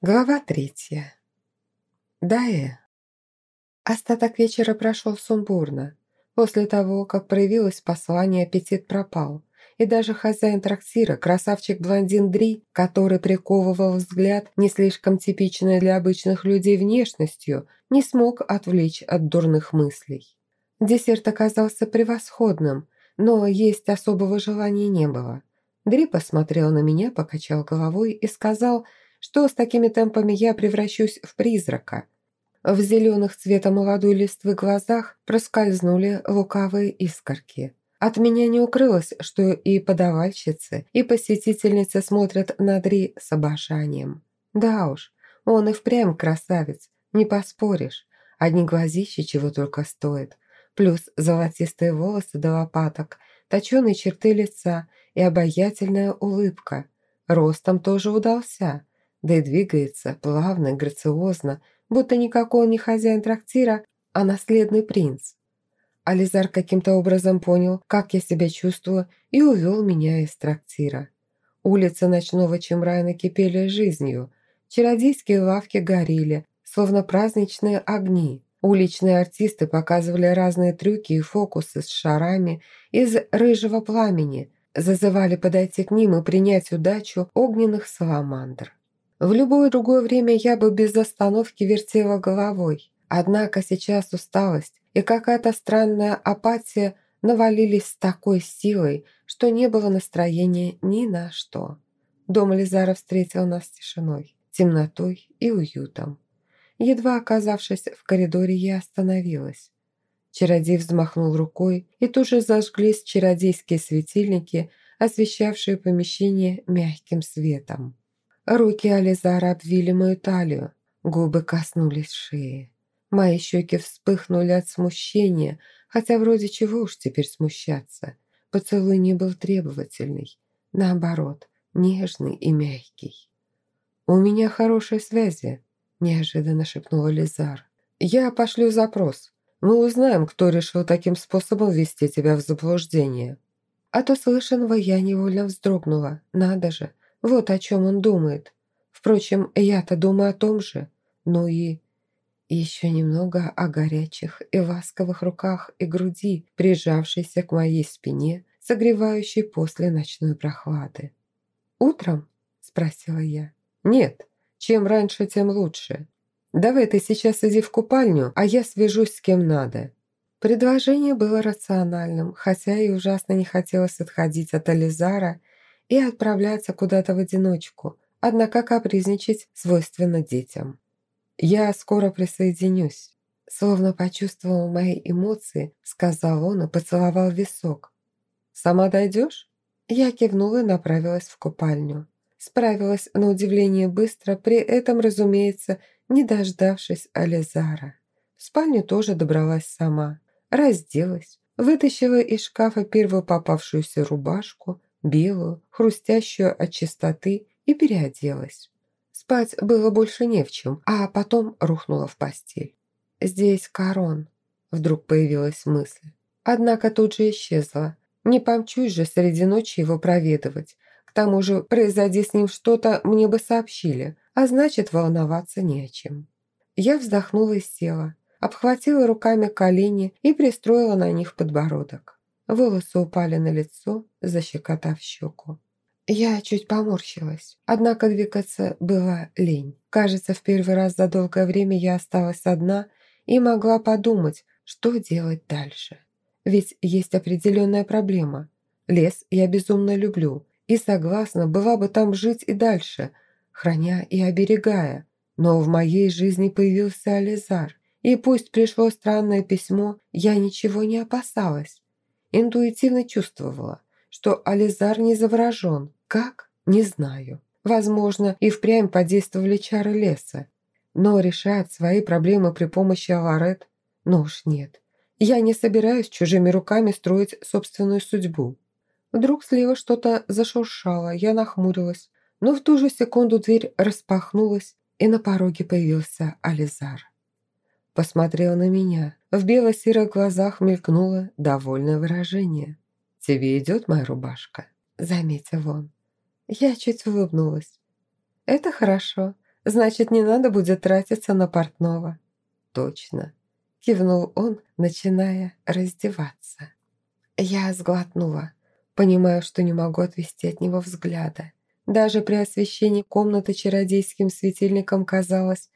Глава третья. Дая. Остаток вечера прошел сумбурно. После того, как проявилось послание, аппетит пропал. И даже хозяин трактира, красавчик-блондин Дри, который приковывал взгляд не слишком типичной для обычных людей внешностью, не смог отвлечь от дурных мыслей. Десерт оказался превосходным, но есть особого желания не было. Дри посмотрел на меня, покачал головой и сказал – что с такими темпами я превращусь в призрака. В зеленых цвета молодой листвы глазах проскользнули лукавые искорки. От меня не укрылось, что и подавальщицы, и посетительницы смотрят на Дри с обожанием. Да уж, он и впрямь красавец, не поспоришь. Одни глазищи чего только стоят. Плюс золотистые волосы до лопаток, точеные черты лица и обаятельная улыбка. Ростом тоже удался да и двигается плавно и грациозно, будто никакой он не хозяин трактира, а наследный принц. Ализар каким-то образом понял, как я себя чувствую, и увел меня из трактира. Улицы ночного Чемрайна кипели жизнью, чародейские лавки горели, словно праздничные огни. Уличные артисты показывали разные трюки и фокусы с шарами из рыжего пламени, зазывали подойти к ним и принять удачу огненных саламандр. В любое другое время я бы без остановки вертела головой. Однако сейчас усталость и какая-то странная апатия навалились с такой силой, что не было настроения ни на что. Дом Лизара встретил нас тишиной, темнотой и уютом. Едва оказавшись в коридоре, я остановилась. Чародей взмахнул рукой, и тут же зажглись чародейские светильники, освещавшие помещение мягким светом. Руки Ализара обвили мою талию, губы коснулись шеи. Мои щеки вспыхнули от смущения, хотя вроде чего уж теперь смущаться. Поцелуй не был требовательный, наоборот, нежный и мягкий. «У меня хорошие связи», – неожиданно шепнула Лизар. «Я пошлю запрос. Мы узнаем, кто решил таким способом ввести тебя в заблуждение». От услышанного я невольно вздрогнула. Надо же, вот о чем он думает. Впрочем, я-то думаю о том же. Ну и... еще немного о горячих и ласковых руках и груди, прижавшейся к моей спине, согревающей после ночной прохлады. «Утром?» – спросила я. «Нет, чем раньше, тем лучше. Давай ты сейчас иди в купальню, а я свяжусь с кем надо». Предложение было рациональным, хотя и ужасно не хотелось отходить от Ализара и отправляться куда-то в одиночку, однако капризничать свойственно детям. «Я скоро присоединюсь», словно почувствовал мои эмоции, сказал он и поцеловал висок. «Сама дойдешь?» Я кивнула и направилась в купальню. Справилась на удивление быстро, при этом, разумеется, не дождавшись Ализара. В спальню тоже добралась сама. Разделась, вытащила из шкафа первую попавшуюся рубашку, белую, хрустящую от чистоты, и переоделась. Спать было больше не в чем, а потом рухнула в постель. «Здесь корон», – вдруг появилась мысль. Однако тут же исчезла. Не помчусь же среди ночи его проведывать. К тому же, произойди с ним что-то, мне бы сообщили, а значит, волноваться не о чем. Я вздохнула и села, обхватила руками колени и пристроила на них подбородок. Волосы упали на лицо, защекотав щеку. Я чуть поморщилась, однако двигаться было лень. Кажется, в первый раз за долгое время я осталась одна и могла подумать, что делать дальше. Ведь есть определенная проблема. Лес я безумно люблю и согласна была бы там жить и дальше, храня и оберегая. Но в моей жизни появился Ализар, и пусть пришло странное письмо, я ничего не опасалась. Интуитивно чувствовала, что Ализар не заворожен. Как? Не знаю. Возможно, и впрямь подействовали чары леса. Но решать свои проблемы при помощи Аларет? Ну уж нет. Я не собираюсь чужими руками строить собственную судьбу. Вдруг слева что-то зашуршало, я нахмурилась. Но в ту же секунду дверь распахнулась, и на пороге появился Ализар посмотрел на меня. В бело-серых глазах мелькнуло довольное выражение. «Тебе идет моя рубашка?» – заметил он. Я чуть улыбнулась. «Это хорошо. значит, не надо будет тратиться на портного». «Точно», – кивнул он, начиная раздеваться. Я сглотнула, понимая, что не могу отвести от него взгляда. Даже при освещении комнаты чародейским светильником казалось,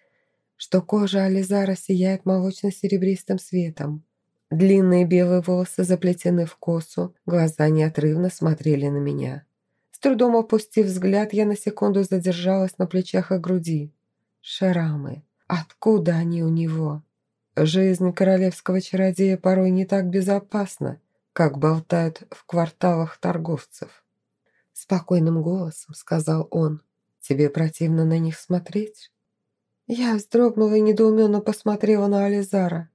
что кожа Ализара сияет молочно-серебристым светом. Длинные белые волосы заплетены в косу, глаза неотрывно смотрели на меня. С трудом опустив взгляд, я на секунду задержалась на плечах и груди. Шрамы. Откуда они у него? Жизнь королевского чародея порой не так безопасна, как болтают в кварталах торговцев. Спокойным голосом сказал он. «Тебе противно на них смотреть?» Я вздрогнула и недоуменно посмотрела на Ализара.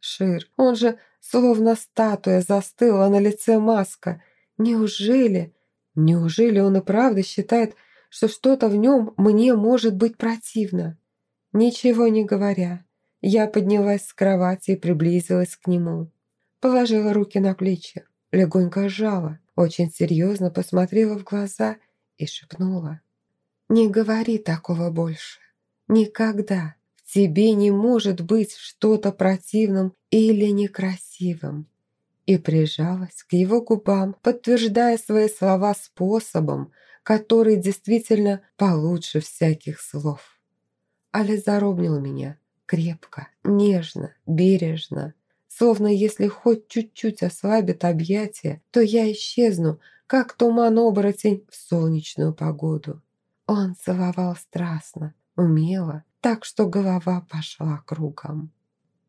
Шир. Он же словно статуя застыла на лице маска. Неужели, неужели он и правда считает, что что-то в нем мне может быть противно? Ничего не говоря, я поднялась с кровати и приблизилась к нему. Положила руки на плечи, легонько сжала, очень серьезно посмотрела в глаза и шепнула. «Не говори такого больше. Никогда тебе не может быть что-то противным или некрасивым». И прижалась к его губам, подтверждая свои слова способом, который действительно получше всяких слов. Ализар обнял меня крепко, нежно, бережно, словно если хоть чуть-чуть ослабит объятие, то я исчезну, как туман-оборотень в солнечную погоду. Он целовал страстно, умело, так что голова пошла кругом.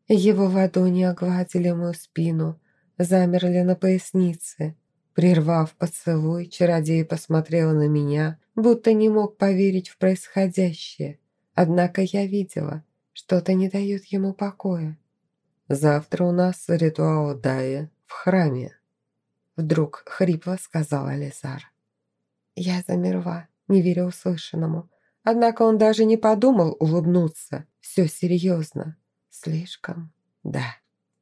Его ладони огладили мою спину, замерли на пояснице. Прервав поцелуй, чародей посмотрел на меня, будто не мог поверить в происходящее. Однако я видела, что-то не дает ему покоя. «Завтра у нас ритуал Дая в храме», — вдруг хрипло сказал Ализар. Я замерла, не веря услышанному. Однако он даже не подумал улыбнуться. Все серьезно. Слишком. Да.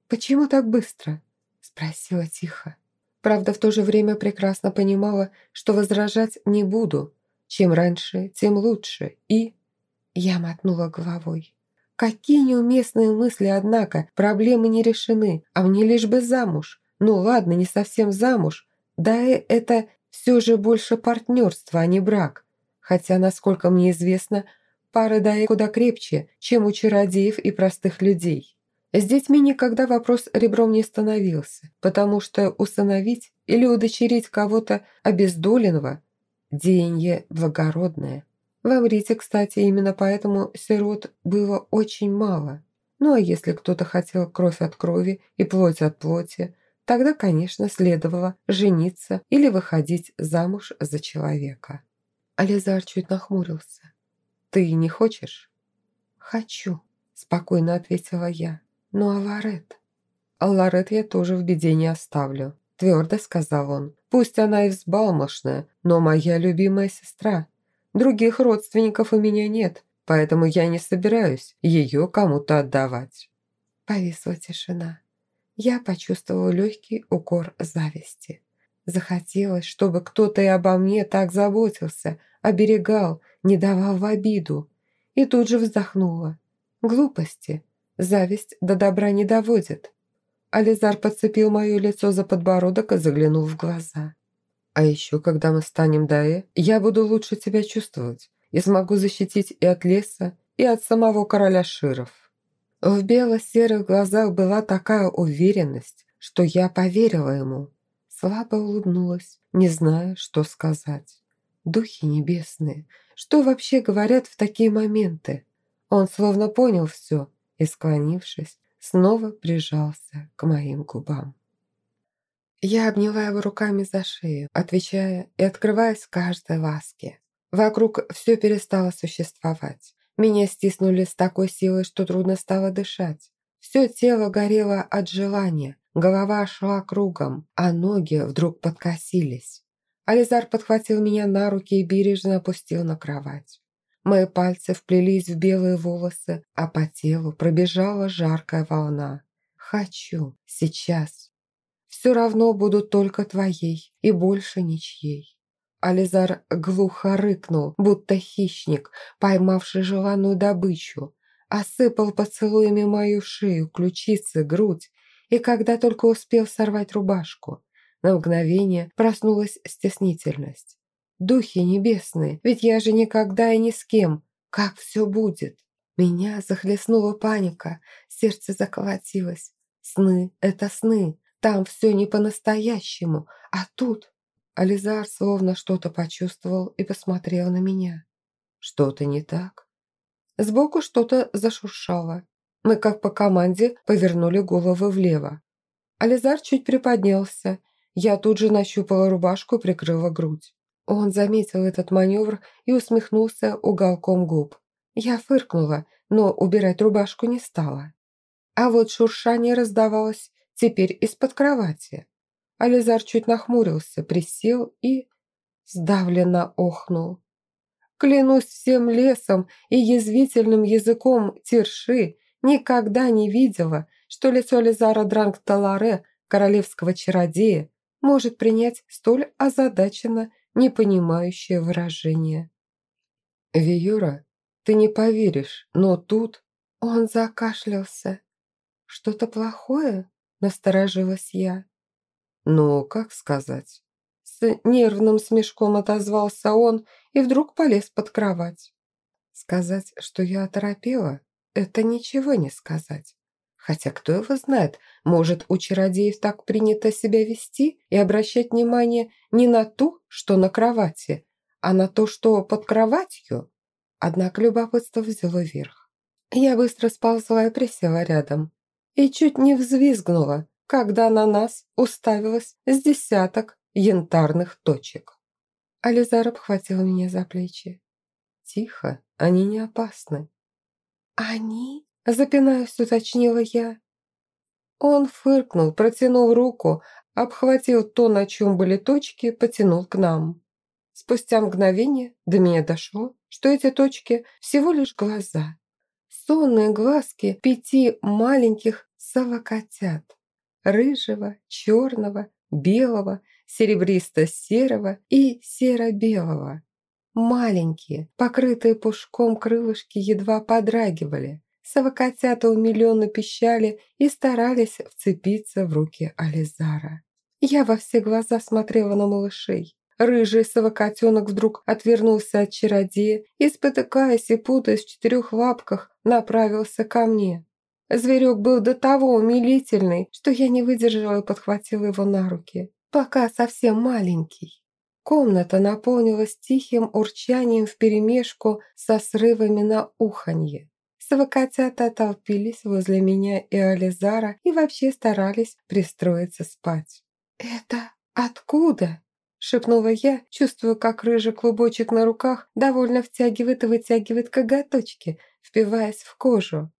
«Почему так быстро?» Спросила тихо. Правда, в то же время прекрасно понимала, что возражать не буду. Чем раньше, тем лучше. И... Я мотнула головой. Какие неуместные мысли, однако. Проблемы не решены, а мне лишь бы замуж. Ну ладно, не совсем замуж. Да это все же больше партнерство, а не брак хотя, насколько мне известно, пары даи куда крепче, чем у чародеев и простых людей. С детьми никогда вопрос ребром не становился, потому что усыновить или удочерить кого-то обездоленного – деяние благородное. В Амрите, кстати, именно поэтому сирот было очень мало. Ну а если кто-то хотел кровь от крови и плоть от плоти, тогда, конечно, следовало жениться или выходить замуж за человека. Ализар чуть нахмурился. «Ты не хочешь?» «Хочу», – спокойно ответила я. «Ну а Ларет?» «А Ларет я тоже в беде не оставлю», – твердо сказал он. «Пусть она и взбалмошная, но моя любимая сестра. Других родственников у меня нет, поэтому я не собираюсь ее кому-то отдавать». Повисла тишина. Я почувствовала легкий укор зависти. Захотелось, чтобы кто-то и обо мне так заботился, оберегал, не давал в обиду. И тут же вздохнула. Глупости. Зависть до добра не доводит. Ализар подцепил мое лицо за подбородок и заглянул в глаза. «А еще, когда мы станем Дае, я буду лучше тебя чувствовать и смогу защитить и от леса, и от самого короля Широв». В бело-серых глазах была такая уверенность, что я поверила ему. Слабо улыбнулась, не зная, что сказать. Духи небесные, что вообще говорят в такие моменты? Он словно понял все и, склонившись, снова прижался к моим губам. Я обняла его руками за шею, отвечая и открываясь каждой ласке. Вокруг все перестало существовать. Меня стиснули с такой силой, что трудно стало дышать. Все тело горело от желания, Голова шла кругом, а ноги вдруг подкосились. Ализар подхватил меня на руки и бережно опустил на кровать. Мои пальцы вплелись в белые волосы, а по телу пробежала жаркая волна. «Хочу. Сейчас. Все равно буду только твоей и больше ничьей». Ализар глухо рыкнул, будто хищник, поймавший желанную добычу. Осыпал поцелуями мою шею, ключицы, грудь, и когда только успел сорвать рубашку. На мгновение проснулась стеснительность. «Духи небесные, ведь я же никогда и ни с кем. Как все будет?» Меня захлестнула паника, сердце заколотилось. Сны — это сны, там все не по-настоящему, а тут... Ализар словно что-то почувствовал и посмотрел на меня. Что-то не так. Сбоку что-то зашуршало. Мы, как по команде, повернули головы влево. Ализар чуть приподнялся. Я тут же нащупала рубашку и прикрыла грудь. Он заметил этот маневр и усмехнулся уголком губ. Я фыркнула, но убирать рубашку не стала. А вот шуршание раздавалось теперь из-под кровати. Ализар чуть нахмурился, присел и сдавленно охнул. Клянусь всем лесом и язвительным языком Тирши, никогда не видела, что лицо Лизара Дранг-Таларе, королевского чародея, может принять столь озадаченно непонимающее выражение. «Виюра, ты не поверишь, но тут...» Он закашлялся. «Что-то плохое?» – насторожилась я. «Ну, как сказать?» С нервным смешком отозвался он и вдруг полез под кровать. Сказать, что я оторопела, это ничего не сказать. Хотя кто его знает, может, у чародеев так принято себя вести и обращать внимание не на то, что на кровати, а на то, что под кроватью? Однако любопытство взяло верх. Я быстро сползла и присела рядом. И чуть не взвизгнула, когда на нас уставилось с десяток янтарных точек. Ализар обхватил меня за плечи. «Тихо, они не опасны». «Они?» – запинаясь, уточнила я. Он фыркнул, протянул руку, обхватил то, на чем были точки, потянул к нам. Спустя мгновение до меня дошло, что эти точки всего лишь глаза. Сонные глазки пяти маленьких совокотят. Рыжего, черного, белого, серебристо-серого и серо-белого. Маленькие, покрытые пушком крылышки едва подрагивали. Совокотята умиленно пищали и старались вцепиться в руки Ализара. Я во все глаза смотрела на малышей. Рыжий совокотенок вдруг отвернулся от чародея и, спотыкаясь и путаясь в четырех лапках, направился ко мне. Зверек был до того умилительный, что я не выдержала и подхватила его на руки. Пока совсем маленький. Комната наполнилась тихим урчанием вперемешку со срывами на уханье. Совокотята толпились возле меня и Ализара и вообще старались пристроиться спать. «Это откуда?» – шепнула я, чувствуя, как рыжий клубочек на руках довольно втягивает и вытягивает коготочки, впиваясь в кожу.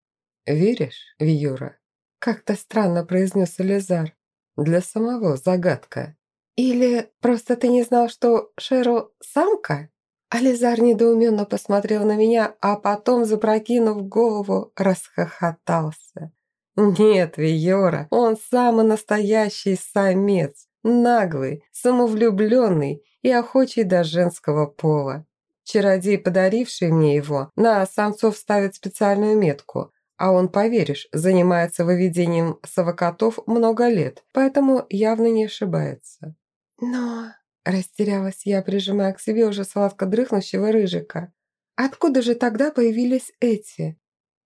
«Веришь, Виюра?» – как-то странно произнес Ализар. «Для самого загадка». «Или просто ты не знал, что Шерл самка?» Ализар недоуменно посмотрел на меня, а потом, запрокинув голову, расхохотался. «Нет, Виора, он самый настоящий самец, наглый, самовлюбленный и охочий до женского пола. Чародей, подаривший мне его, на самцов ставит специальную метку, а он, поверишь, занимается выведением совокотов много лет, поэтому явно не ошибается». «Но...» Растерялась я, прижимая к себе уже сладко дрыхнущего рыжика. «Откуда же тогда появились эти?»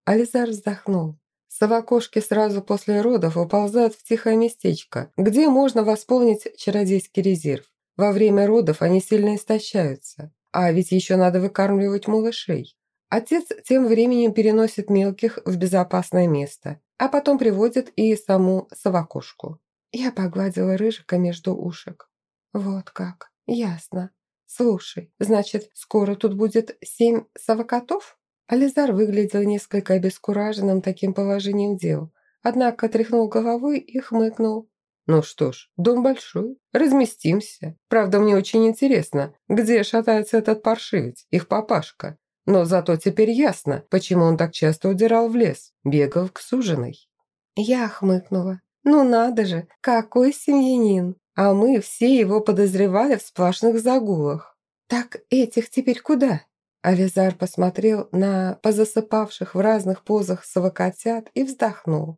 Ализар вздохнул. Совокошки сразу после родов уползают в тихое местечко, где можно восполнить чародейский резерв. Во время родов они сильно истощаются. А ведь еще надо выкармливать малышей. Отец тем временем переносит мелких в безопасное место, а потом приводит и саму совокошку. Я погладила рыжика между ушек. «Вот как. Ясно. Слушай, значит, скоро тут будет семь совокотов?» Ализар выглядел несколько обескураженным таким положением дел, однако тряхнул головой и хмыкнул. «Ну что ж, дом большой, разместимся. Правда, мне очень интересно, где шатается этот паршивец, их папашка. Но зато теперь ясно, почему он так часто удирал в лес, бегал к суженой». Я хмыкнула. «Ну надо же, какой семьянин! а мы все его подозревали в сплошных загулах. «Так этих теперь куда?» Авизар посмотрел на позасыпавших в разных позах совокотят и вздохнул.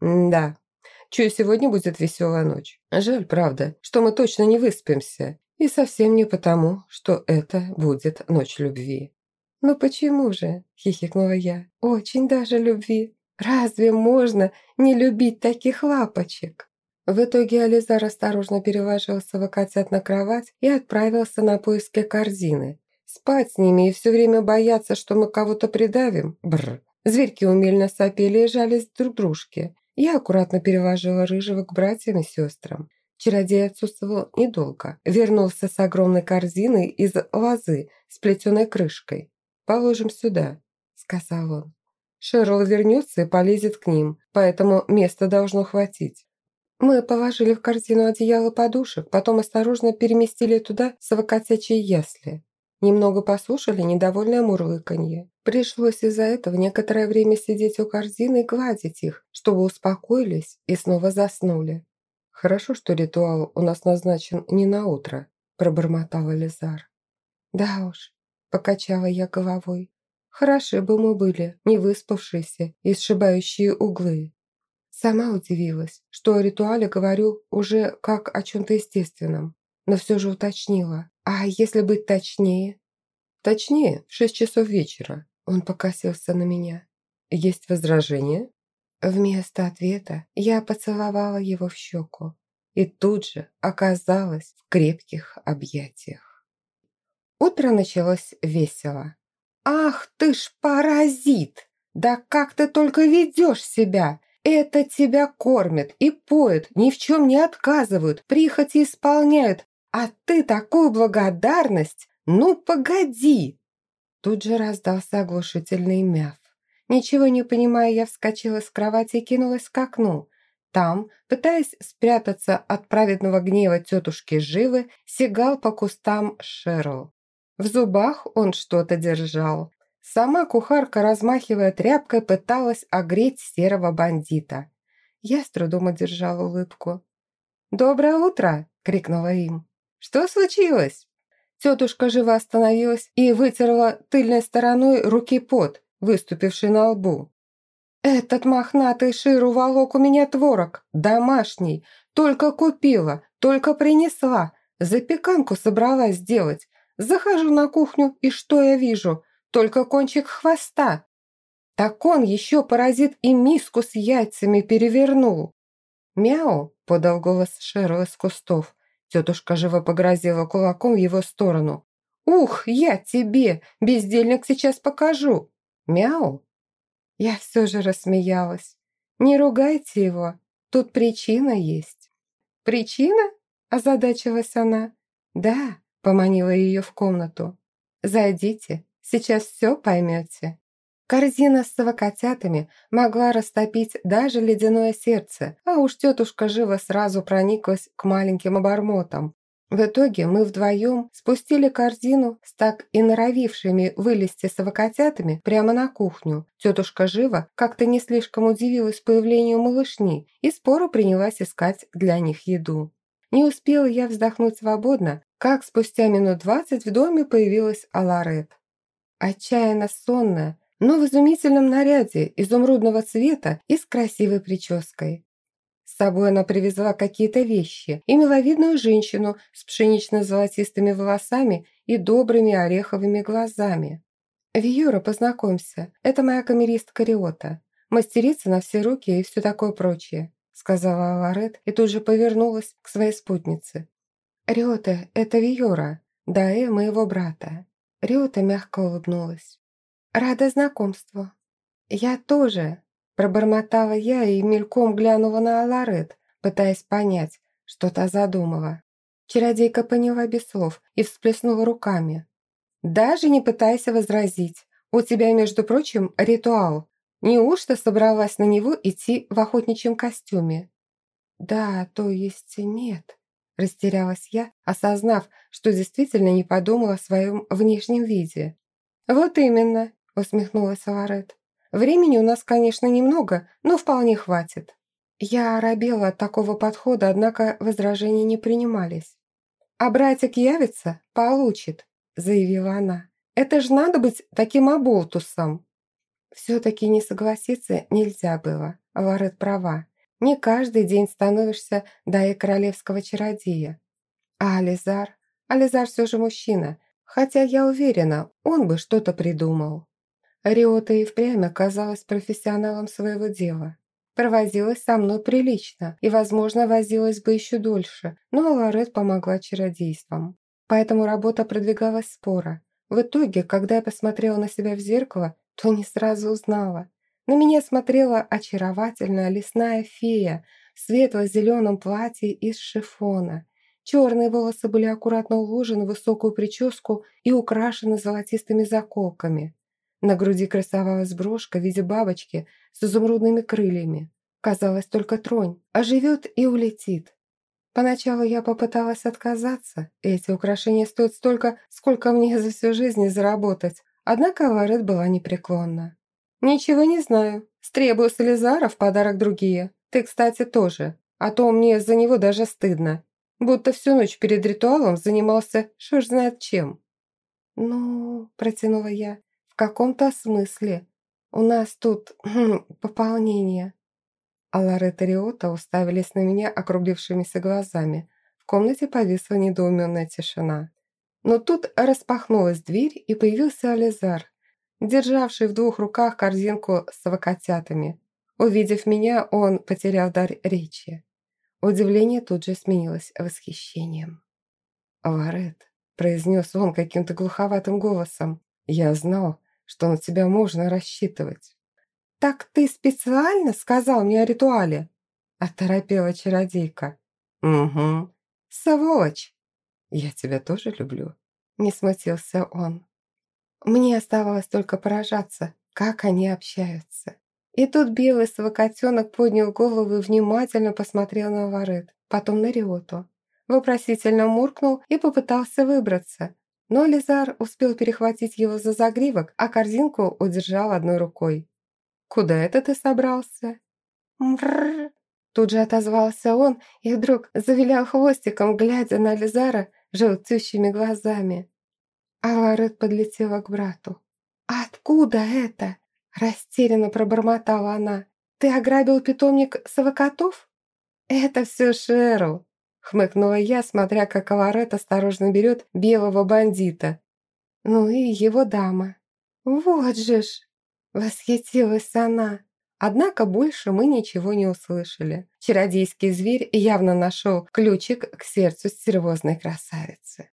«Да, чую, сегодня будет веселая ночь. Жаль, правда, что мы точно не выспимся. И совсем не потому, что это будет ночь любви». «Ну почему же?» – хихикнула я. «Очень даже любви. Разве можно не любить таких лапочек?» В итоге Ализар осторожно переложил совокотят на кровать и отправился на поиски корзины, Спать с ними и все время бояться, что мы кого-то придавим? Бррр. Зверьки умельно сопели и жались друг дружке. Я аккуратно переложила рыжего к братьям и сестрам. Чародей отсутствовал недолго. Вернулся с огромной корзиной из лозы плетеной крышкой. «Положим сюда», — сказал он. Шерл вернется и полезет к ним, поэтому места должно хватить. Мы положили в корзину одеяло подушек, потом осторожно переместили туда совокотячие ясли. Немного послушали недовольное мурлыканье. Пришлось из-за этого некоторое время сидеть у корзины и гладить их, чтобы успокоились и снова заснули. «Хорошо, что ритуал у нас назначен не на утро», – пробормотал Элизар. «Да уж», – покачала я головой. «Хороши бы мы были, не выспавшиеся и сшибающие углы». Сама удивилась, что о ритуале говорю уже как о чем-то естественном, но все же уточнила. «А если быть точнее?» «Точнее, в шесть часов вечера». Он покосился на меня. «Есть возражение?» Вместо ответа я поцеловала его в щеку и тут же оказалась в крепких объятиях. Утро началось весело. «Ах ты ж паразит! Да как ты только ведешь себя! Это тебя кормят и поют, ни в чем не отказывают, прихоти исполняют, а ты такую благодарность? Ну, погоди!» Тут же раздался оглушительный мяв. Ничего не понимая, я вскочила с кровати и кинулась к окну. Там, пытаясь спрятаться от праведного гнева тетушки Живы, сигал по кустам Шерл. В зубах он что-то держал. Сама кухарка, размахивая тряпкой, пыталась огреть серого бандита. Я с трудом одержала улыбку. «Доброе утро!» – крикнула им. «Что случилось?» Тетушка живо остановилась и вытерла тыльной стороной руки пот, выступивший на лбу. «Этот мохнатый шир уволок у меня творог, домашний, только купила, только принесла, запеканку собралась сделать. Захожу на кухню, и что я вижу? Только кончик хвоста. Так он еще паразит и миску с яйцами перевернул». «Мяу!» – подал голос Шерл из кустов. Тетушка живо погрозила кулаком в его сторону. «Ух, я тебе! Бездельник сейчас покажу!» «Мяу!» Я все же рассмеялась. «Не ругайте его, тут причина есть». «Причина?» – озадачилась она. «Да», – поманила ее в комнату. «Зайдите, сейчас все поймете». Корзина с совокотятами могла растопить даже ледяное сердце, а уж тетушка живо сразу прониклась к маленьким обормотам. В итоге мы вдвоем спустили корзину с так и норовившими вылезти совокотятами прямо на кухню. Тетушка Жива как-то не слишком удивилась появлению малышни и споро принялась искать для них еду. Не успела я вздохнуть свободно, как спустя минут двадцать в доме появилась Аларет. Отчаянно сонная, но в изумительном наряде изумрудного цвета и с красивой прической. С собой она привезла какие-то вещи и миловидную женщину с пшенично-золотистыми волосами и добрыми ореховыми глазами. «Виюра, познакомься, это моя камеристка Риота, мастерица на все руки и все такое прочее», сказала Ларет и тут же повернулась к своей спутнице. «Риота, это Виюра, Даэ моего брата». Риота мягко улыбнулась. «Рада знакомству». «Я тоже», – пробормотала я и мельком глянула на Аларет, пытаясь понять, что та задумала. Чародейка поняла без слов и всплеснула руками. «Даже не пытайся возразить. У тебя, между прочим, ритуал. Неужто собралась на него идти в охотничьем костюме?» «Да, то есть нет», – растерялась я, осознав, что действительно не подумала о своем внешнем виде. «Вот именно усмехнулась Ларет. «Времени у нас, конечно, немного, но вполне хватит». Я оробела от такого подхода, однако возражения не принимались. «А братик явится? Получит», – заявила она. «Это же надо быть таким оболтусом!» Все-таки не согласиться нельзя было. Варет права. Не каждый день становишься дай королевского чародея. А Ализар? Ализар все же мужчина. Хотя я уверена, он бы что-то придумал. Риота и впрямь оказалась профессионалом своего дела. Провозилась со мной прилично и, возможно, возилась бы еще дольше, но Лорет помогла чародейством. Поэтому работа продвигалась споро. В итоге, когда я посмотрела на себя в зеркало, то не сразу узнала. На меня смотрела очаровательная лесная фея в светло-зеленом платье из шифона. Черные волосы были аккуратно уложены в высокую прическу и украшены золотистыми заколками. На груди красовалась брошка в виде бабочки с изумрудными крыльями. Казалось, только тронь, а живет и улетит. Поначалу я попыталась отказаться. Эти украшения стоят столько, сколько мне за всю жизнь заработать. Однако Лорет была непреклонна. «Ничего не знаю. Стребую с Элизара в подарок другие. Ты, кстати, тоже. А то мне за него даже стыдно. Будто всю ночь перед ритуалом занимался шур знает чем». «Ну...» – протянула я. «В каком-то смысле. У нас тут хм, пополнение». А Лоретта уставились на меня округлившимися глазами. В комнате повисла недоуменная тишина. Но тут распахнулась дверь, и появился Ализар, державший в двух руках корзинку с авокатятами. Увидев меня, он потерял дар речи. Удивление тут же сменилось восхищением. «Лорет», – произнес он каким-то глуховатым голосом, – «я знал, что на тебя можно рассчитывать». «Так ты специально сказал мне о ритуале?» – оторопела чародейка. «Угу. Сволочь!» «Я тебя тоже люблю», – не смутился он. Мне оставалось только поражаться, как они общаются. И тут белый совокотенок поднял голову и внимательно посмотрел на Варет, потом на Риоту. Вопросительно муркнул и попытался выбраться, но Лизар успел перехватить его за загривок, а корзинку удержал одной рукой. «Куда это ты собрался?» «Мрррр!» Тут же отозвался он и вдруг завилял хвостиком, глядя на Лизара желтющими глазами. А Ларет подлетела к брату. «Откуда это?» – растерянно пробормотала она. «Ты ограбил питомник совокотов?» «Это все Шерл», – хмыкнула я, смотря, как Ларет осторожно берет белого бандита. Ну и его дама. «Вот же ж!» – восхитилась она. Однако больше мы ничего не услышали. Чародейский зверь явно нашел ключик к сердцу стервозной красавицы.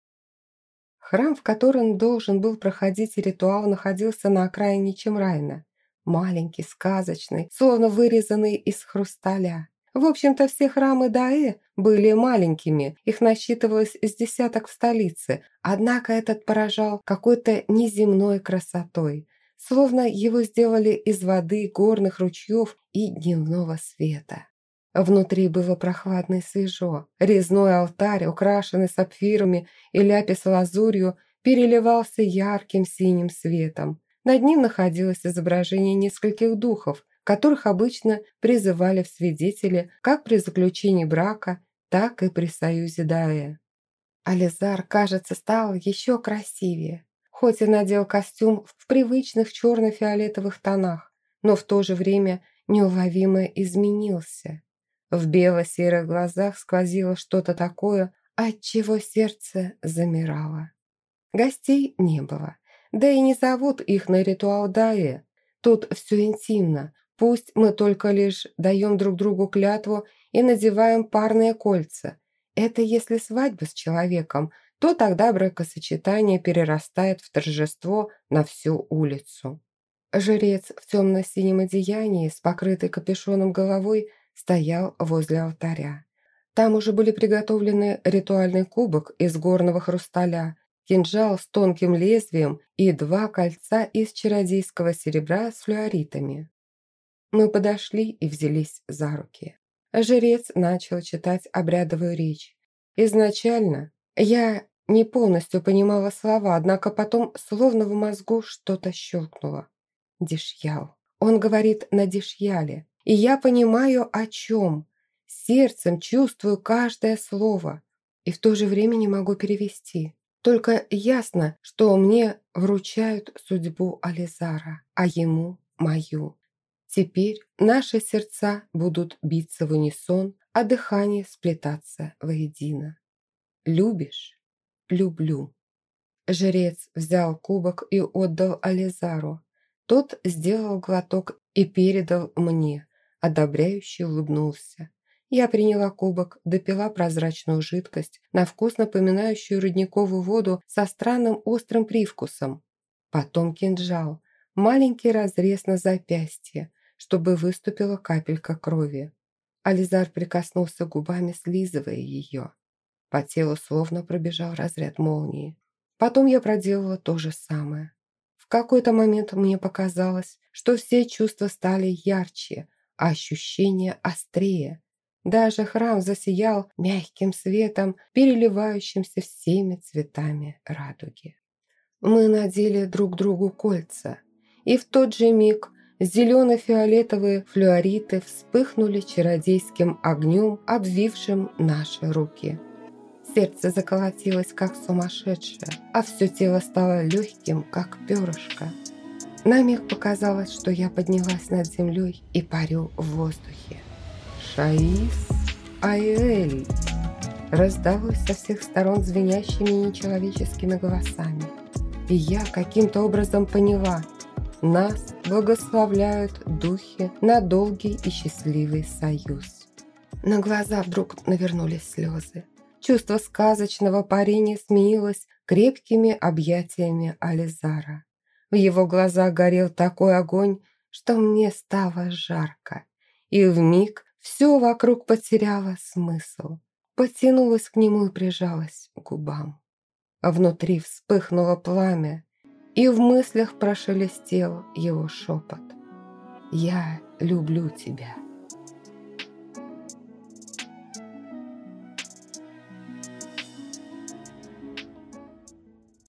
Храм, в котором должен был проходить ритуал, находился на окраине Чемрайна. Маленький, сказочный, словно вырезанный из хрусталя. В общем-то, все храмы Даэ были маленькими, их насчитывалось с десяток в столице, однако этот поражал какой-то неземной красотой, словно его сделали из воды, горных ручьев и дневного света. Внутри было прохладно и свежо. Резной алтарь, украшенный сапфирами и ляпис-лазурью, переливался ярким синим светом. Над ним находилось изображение нескольких духов, которых обычно призывали в свидетели как при заключении брака, так и при союзе Даэ. Ализар, кажется, стал еще красивее. Хоть и надел костюм в привычных черно-фиолетовых тонах, но в то же время неуловимо изменился. В бело-серых глазах сквозило что-то такое, от чего сердце замирало. Гостей не было, да и не зовут их на ритуал Дае. Тут все интимно, пусть мы только лишь даем друг другу клятву и надеваем парные кольца. Это если свадьба с человеком, то тогда бракосочетание перерастает в торжество на всю улицу. Жрец в темно-синем одеянии с покрытой капюшоном головой – стоял возле алтаря. Там уже были приготовлены ритуальный кубок из горного хрусталя, кинжал с тонким лезвием и два кольца из чародейского серебра с флюоритами. Мы подошли и взялись за руки. Жрец начал читать обрядовую речь. Изначально я не полностью понимала слова, однако потом словно в мозгу что-то щелкнуло. Дишьял. Он говорит на дишьяле. И я понимаю, о чем. Сердцем чувствую каждое слово. И в то же время не могу перевести. Только ясно, что мне вручают судьбу Ализара, а ему – мою. Теперь наши сердца будут биться в унисон, а дыхание сплетаться воедино. Любишь? Люблю. Жрец взял кубок и отдал Ализару. Тот сделал глоток и передал мне, одобряюще улыбнулся. Я приняла кубок, допила прозрачную жидкость, на вкус напоминающую родниковую воду со странным острым привкусом. Потом кинжал, маленький разрез на запястье, чтобы выступила капелька крови. Ализар прикоснулся губами, слизывая ее. По телу словно пробежал разряд молнии. Потом я проделала то же самое. В какой-то момент мне показалось, что все чувства стали ярче, ощущения острее. Даже храм засиял мягким светом, переливающимся всеми цветами радуги. Мы надели друг другу кольца, и в тот же миг Зелено-фиолетовые флюориты вспыхнули чародейским огнем, обвившим наши руки. Сердце заколотилось, как сумасшедшее, а все тело стало легким, как перышко. На миг показалось, что я поднялась над землей и парю в воздухе. «Шаис Айэль!» раздалось со всех сторон звенящими нечеловеческими голосами. И я каким-то образом поняла – нас благословляют духи на долгий и счастливый союз. На глаза вдруг навернулись слезы. Чувство сказочного парения сменилось крепкими объятиями Ализара. В его глазах горел такой огонь, что мне стало жарко. И вмиг все вокруг потеряло смысл. Потянулась к нему и прижалась к губам. Внутри вспыхнуло пламя, и в мыслях прошелестел его шепот. «Я люблю тебя».